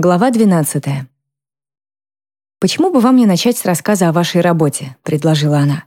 Глава 12. «Почему бы вам не начать с рассказа о вашей работе?» — предложила она.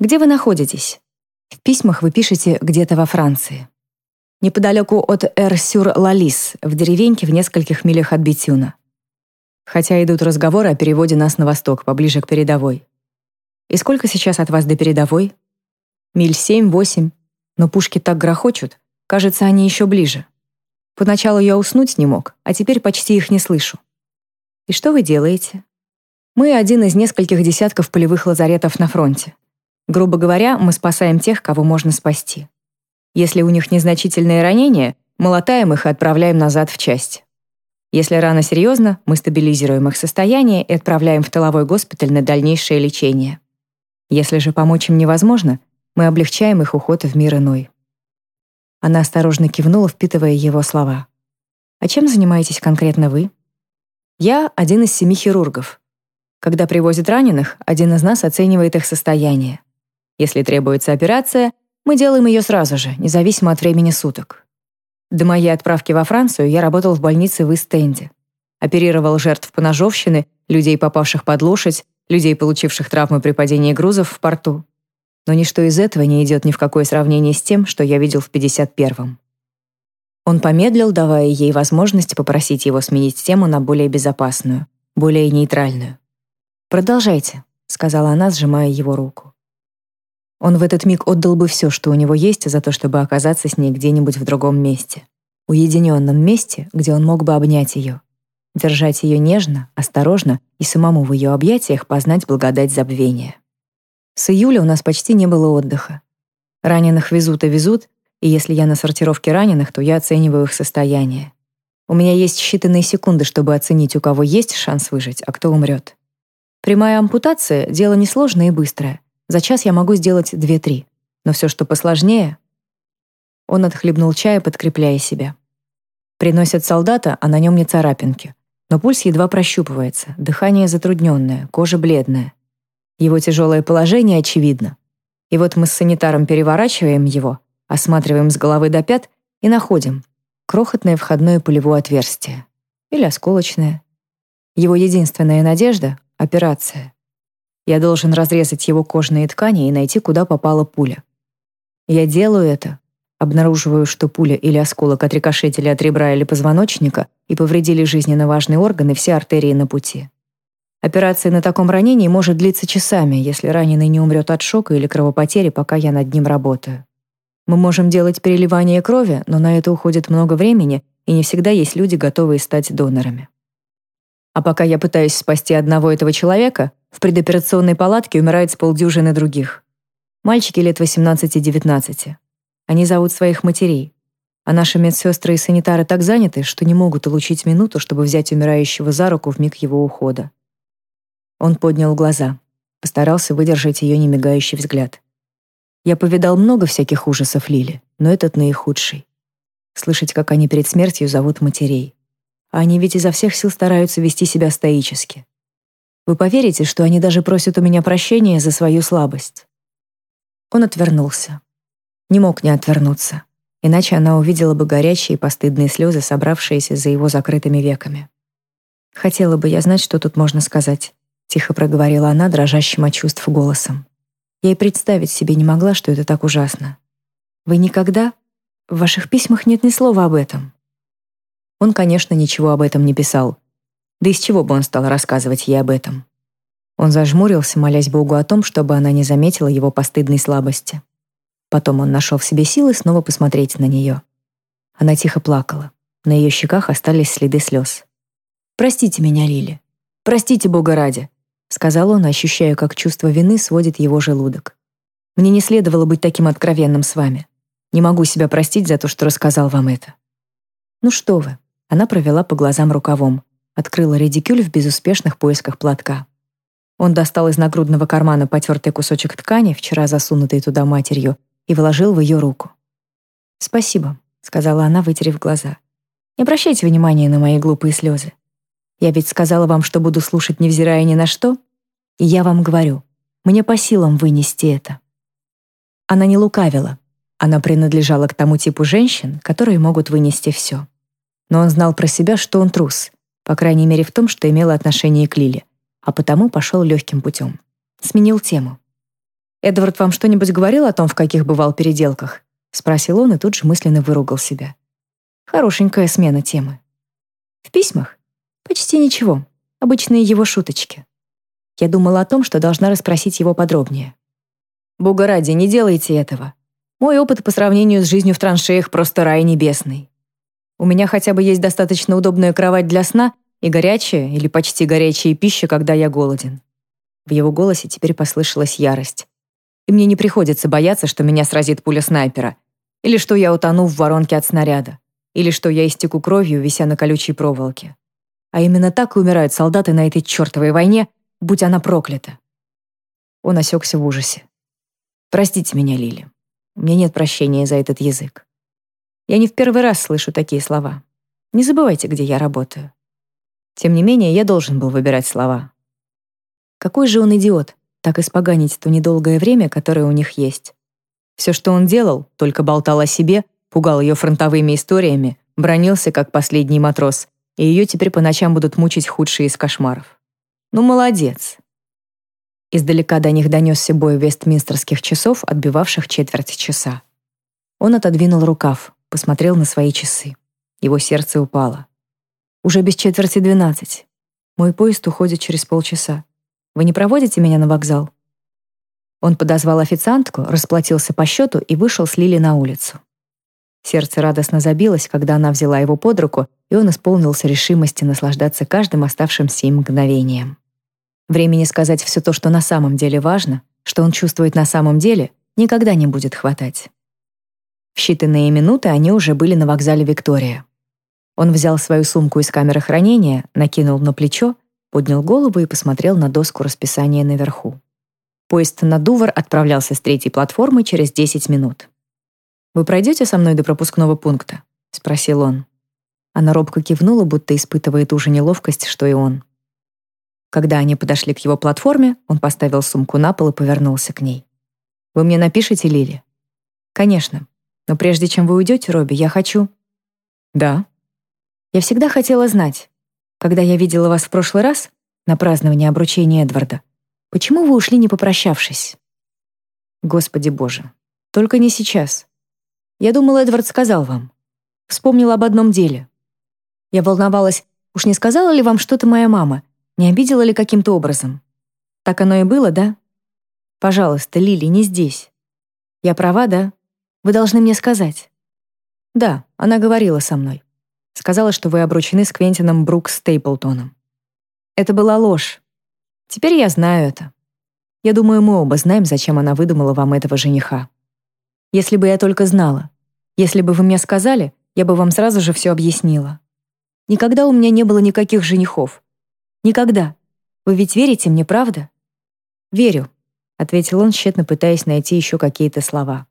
«Где вы находитесь?» В письмах вы пишете «где-то во Франции». Неподалеку от Эр-сюр-ла-Лис, в деревеньке в нескольких милях от Бетюна. Хотя идут разговоры о переводе нас на восток, поближе к передовой. И сколько сейчас от вас до передовой? Миль семь-восемь. Но пушки так грохочут, кажется, они еще ближе. Поначалу я уснуть не мог, а теперь почти их не слышу. И что вы делаете? Мы один из нескольких десятков полевых лазаретов на фронте. Грубо говоря, мы спасаем тех, кого можно спасти. Если у них незначительные ранения, мы латаем их и отправляем назад в часть. Если рана серьезна, мы стабилизируем их состояние и отправляем в тыловой госпиталь на дальнейшее лечение. Если же помочь им невозможно, мы облегчаем их уход в мир иной. Она осторожно кивнула, впитывая его слова. «А чем занимаетесь конкретно вы?» «Я один из семи хирургов. Когда привозят раненых, один из нас оценивает их состояние. Если требуется операция, мы делаем ее сразу же, независимо от времени суток. До моей отправки во Францию я работал в больнице в Истенде. Оперировал жертв поножовщины, людей, попавших под лошадь, людей, получивших травмы при падении грузов в порту но ничто из этого не идет ни в какое сравнение с тем, что я видел в 51-м. Он помедлил, давая ей возможность попросить его сменить тему на более безопасную, более нейтральную. «Продолжайте», — сказала она, сжимая его руку. Он в этот миг отдал бы все, что у него есть, за то, чтобы оказаться с ней где-нибудь в другом месте. Уединенном месте, где он мог бы обнять ее. Держать ее нежно, осторожно и самому в ее объятиях познать благодать забвения. С июля у нас почти не было отдыха. Раненых везут и везут, и если я на сортировке раненых, то я оцениваю их состояние. У меня есть считанные секунды, чтобы оценить, у кого есть шанс выжить, а кто умрет. Прямая ампутация — дело несложное и быстрое. За час я могу сделать 2-3. Но все, что посложнее... Он отхлебнул чая, подкрепляя себя. Приносят солдата, а на нем не царапинки. Но пульс едва прощупывается, дыхание затрудненное, кожа бледная. Его тяжелое положение очевидно. И вот мы с санитаром переворачиваем его, осматриваем с головы до пят и находим крохотное входное пулевое отверстие. Или осколочное. Его единственная надежда — операция. Я должен разрезать его кожные ткани и найти, куда попала пуля. Я делаю это, обнаруживаю, что пуля или осколок отрикошетили от ребра или позвоночника и повредили жизненно важные органы все артерии на пути. Операция на таком ранении может длиться часами, если раненый не умрет от шока или кровопотери, пока я над ним работаю. Мы можем делать переливание крови, но на это уходит много времени, и не всегда есть люди, готовые стать донорами. А пока я пытаюсь спасти одного этого человека, в предоперационной палатке умирает с полдюжины других. Мальчики лет 18-19. Они зовут своих матерей. А наши медсестры и санитары так заняты, что не могут улучить минуту, чтобы взять умирающего за руку в миг его ухода. Он поднял глаза, постарался выдержать ее немигающий взгляд. Я повидал много всяких ужасов Лили, но этот наихудший. Слышать, как они перед смертью зовут матерей. А они ведь изо всех сил стараются вести себя стоически. Вы поверите, что они даже просят у меня прощения за свою слабость? Он отвернулся. Не мог не отвернуться, иначе она увидела бы горячие постыдные слезы, собравшиеся за его закрытыми веками. Хотела бы я знать, что тут можно сказать тихо проговорила она дрожащим от чувств голосом. Я и представить себе не могла, что это так ужасно. Вы никогда в ваших письмах нет ни слова об этом. Он, конечно, ничего об этом не писал. Да из чего бы он стал рассказывать ей об этом? Он зажмурился, молясь Богу о том, чтобы она не заметила его постыдной слабости. Потом он нашел в себе силы снова посмотреть на нее. Она тихо плакала. На ее щеках остались следы слез. «Простите меня, Лили. Простите Бога ради сказал он, ощущая, как чувство вины сводит его желудок. Мне не следовало быть таким откровенным с вами. Не могу себя простить за то, что рассказал вам это. Ну что вы? Она провела по глазам рукавом, открыла редикюль в безуспешных поисках платка. Он достал из нагрудного кармана потертый кусочек ткани, вчера засунутый туда матерью, и вложил в ее руку. «Спасибо», — сказала она, вытерев глаза. «Не обращайте внимания на мои глупые слезы. Я ведь сказала вам, что буду слушать, невзирая ни на что. И я вам говорю, мне по силам вынести это. Она не лукавила. Она принадлежала к тому типу женщин, которые могут вынести все. Но он знал про себя, что он трус, По крайней мере, в том, что имело отношение к Лиле, а потому пошел легким путем. Сменил тему. «Эдвард вам что-нибудь говорил о том, в каких бывал переделках?» — спросил он и тут же мысленно выругал себя. Хорошенькая смена темы. В письмах? Почти ничего. Обычные его шуточки. Я думала о том, что должна расспросить его подробнее. Бога ради, не делайте этого. Мой опыт по сравнению с жизнью в траншеях просто рай небесный. У меня хотя бы есть достаточно удобная кровать для сна и горячая или почти горячая пища, когда я голоден. В его голосе теперь послышалась ярость. И мне не приходится бояться, что меня сразит пуля снайпера, или что я утону в воронке от снаряда, или что я истеку кровью, вися на колючей проволоке. А именно так и умирают солдаты на этой чертовой войне, будь она проклята. Он осекся в ужасе. Простите меня, Лили. У меня нет прощения за этот язык. Я не в первый раз слышу такие слова. Не забывайте, где я работаю. Тем не менее, я должен был выбирать слова. Какой же он идиот, так испоганить то недолгое время, которое у них есть. Все, что он делал, только болтал о себе, пугал ее фронтовыми историями, бронился, как последний матрос, и ее теперь по ночам будут мучить худшие из кошмаров. Ну, молодец. Издалека до них донесся бой вестминстерских часов, отбивавших четверть часа. Он отодвинул рукав, посмотрел на свои часы. Его сердце упало. «Уже без четверти двенадцать. Мой поезд уходит через полчаса. Вы не проводите меня на вокзал?» Он подозвал официантку, расплатился по счету и вышел с Лили на улицу. Сердце радостно забилось, когда она взяла его под руку, и он исполнился решимости наслаждаться каждым оставшимся им мгновением. Времени сказать все то, что на самом деле важно, что он чувствует на самом деле, никогда не будет хватать. В считанные минуты они уже были на вокзале Виктория. Он взял свою сумку из камеры хранения, накинул на плечо, поднял голову и посмотрел на доску расписания наверху. Поезд на Дувр отправлялся с третьей платформы через 10 минут. «Вы пройдете со мной до пропускного пункта?» — спросил он. Она робко кивнула, будто испытывая ту же неловкость, что и он. Когда они подошли к его платформе, он поставил сумку на пол и повернулся к ней. «Вы мне напишите, Лили?» «Конечно. Но прежде чем вы уйдете, Робби, я хочу...» «Да». «Я всегда хотела знать, когда я видела вас в прошлый раз на праздновании обручения Эдварда, почему вы ушли, не попрощавшись?» «Господи боже, только не сейчас. Я думала, Эдвард сказал вам. Вспомнил об одном деле. Я волновалась, уж не сказала ли вам что-то моя мама, не обидела ли каким-то образом? Так оно и было, да? Пожалуйста, Лили, не здесь. Я права, да? Вы должны мне сказать. Да, она говорила со мной. Сказала, что вы обручены с Квентином Брукс Стейплтоном. Это была ложь. Теперь я знаю это. Я думаю, мы оба знаем, зачем она выдумала вам этого жениха. Если бы я только знала. Если бы вы мне сказали, я бы вам сразу же все объяснила. Никогда у меня не было никаких женихов. Никогда. Вы ведь верите мне, правда? Верю, ответил он, тщетно пытаясь найти еще какие-то слова.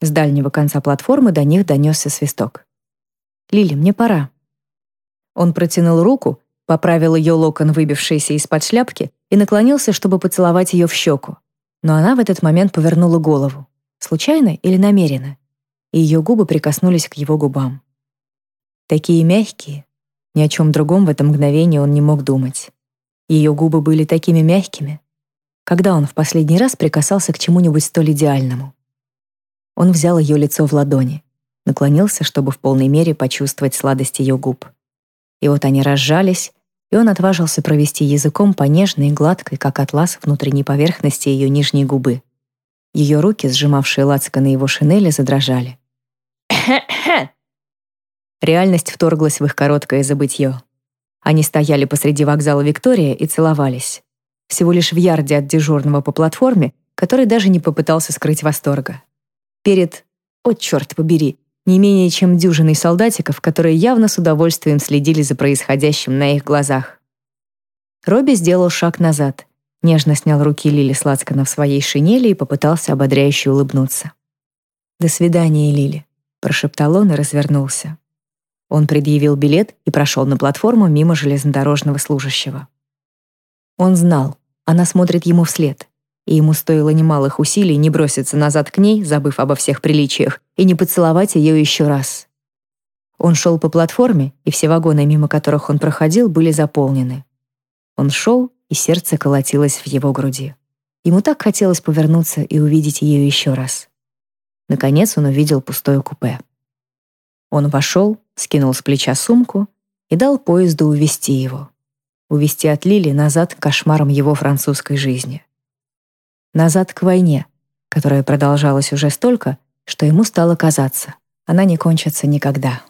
С дальнего конца платформы до них донесся свисток. Лили, мне пора. Он протянул руку, поправил ее локон, выбившийся из-под шляпки, и наклонился, чтобы поцеловать ее в щеку. Но она в этот момент повернула голову. Случайно или намеренно? И ее губы прикоснулись к его губам. Такие мягкие, ни о чем другом в это мгновение он не мог думать. Ее губы были такими мягкими. Когда он в последний раз прикасался к чему-нибудь столь идеальному? Он взял ее лицо в ладони, наклонился, чтобы в полной мере почувствовать сладость ее губ. И вот они разжались, и он отважился провести языком по нежной гладкой, как атлас, внутренней поверхности ее нижней губы. Ее руки, сжимавшие лацко на его шинели, задрожали. Реальность вторглась в их короткое забытье. Они стояли посреди вокзала Виктория и целовались. Всего лишь в ярде от дежурного по платформе, который даже не попытался скрыть восторга. Перед, о черт побери, не менее чем дюжиной солдатиков, которые явно с удовольствием следили за происходящим на их глазах. Робби сделал шаг назад, нежно снял руки Лили с лацкана в своей шинели и попытался ободряюще улыбнуться. «До свидания, Лили», — прошептал он и развернулся. Он предъявил билет и прошел на платформу мимо железнодорожного служащего. Он знал, она смотрит ему вслед, и ему стоило немалых усилий не броситься назад к ней, забыв обо всех приличиях, и не поцеловать ее еще раз. Он шел по платформе, и все вагоны, мимо которых он проходил, были заполнены. Он шел, и сердце колотилось в его груди. Ему так хотелось повернуться и увидеть ее еще раз. Наконец он увидел пустое купе. Он вошел, скинул с плеча сумку и дал поезду увести его. Увести от Лили назад к кошмарам его французской жизни. Назад к войне, которая продолжалась уже столько, что ему стало казаться, она не кончится никогда.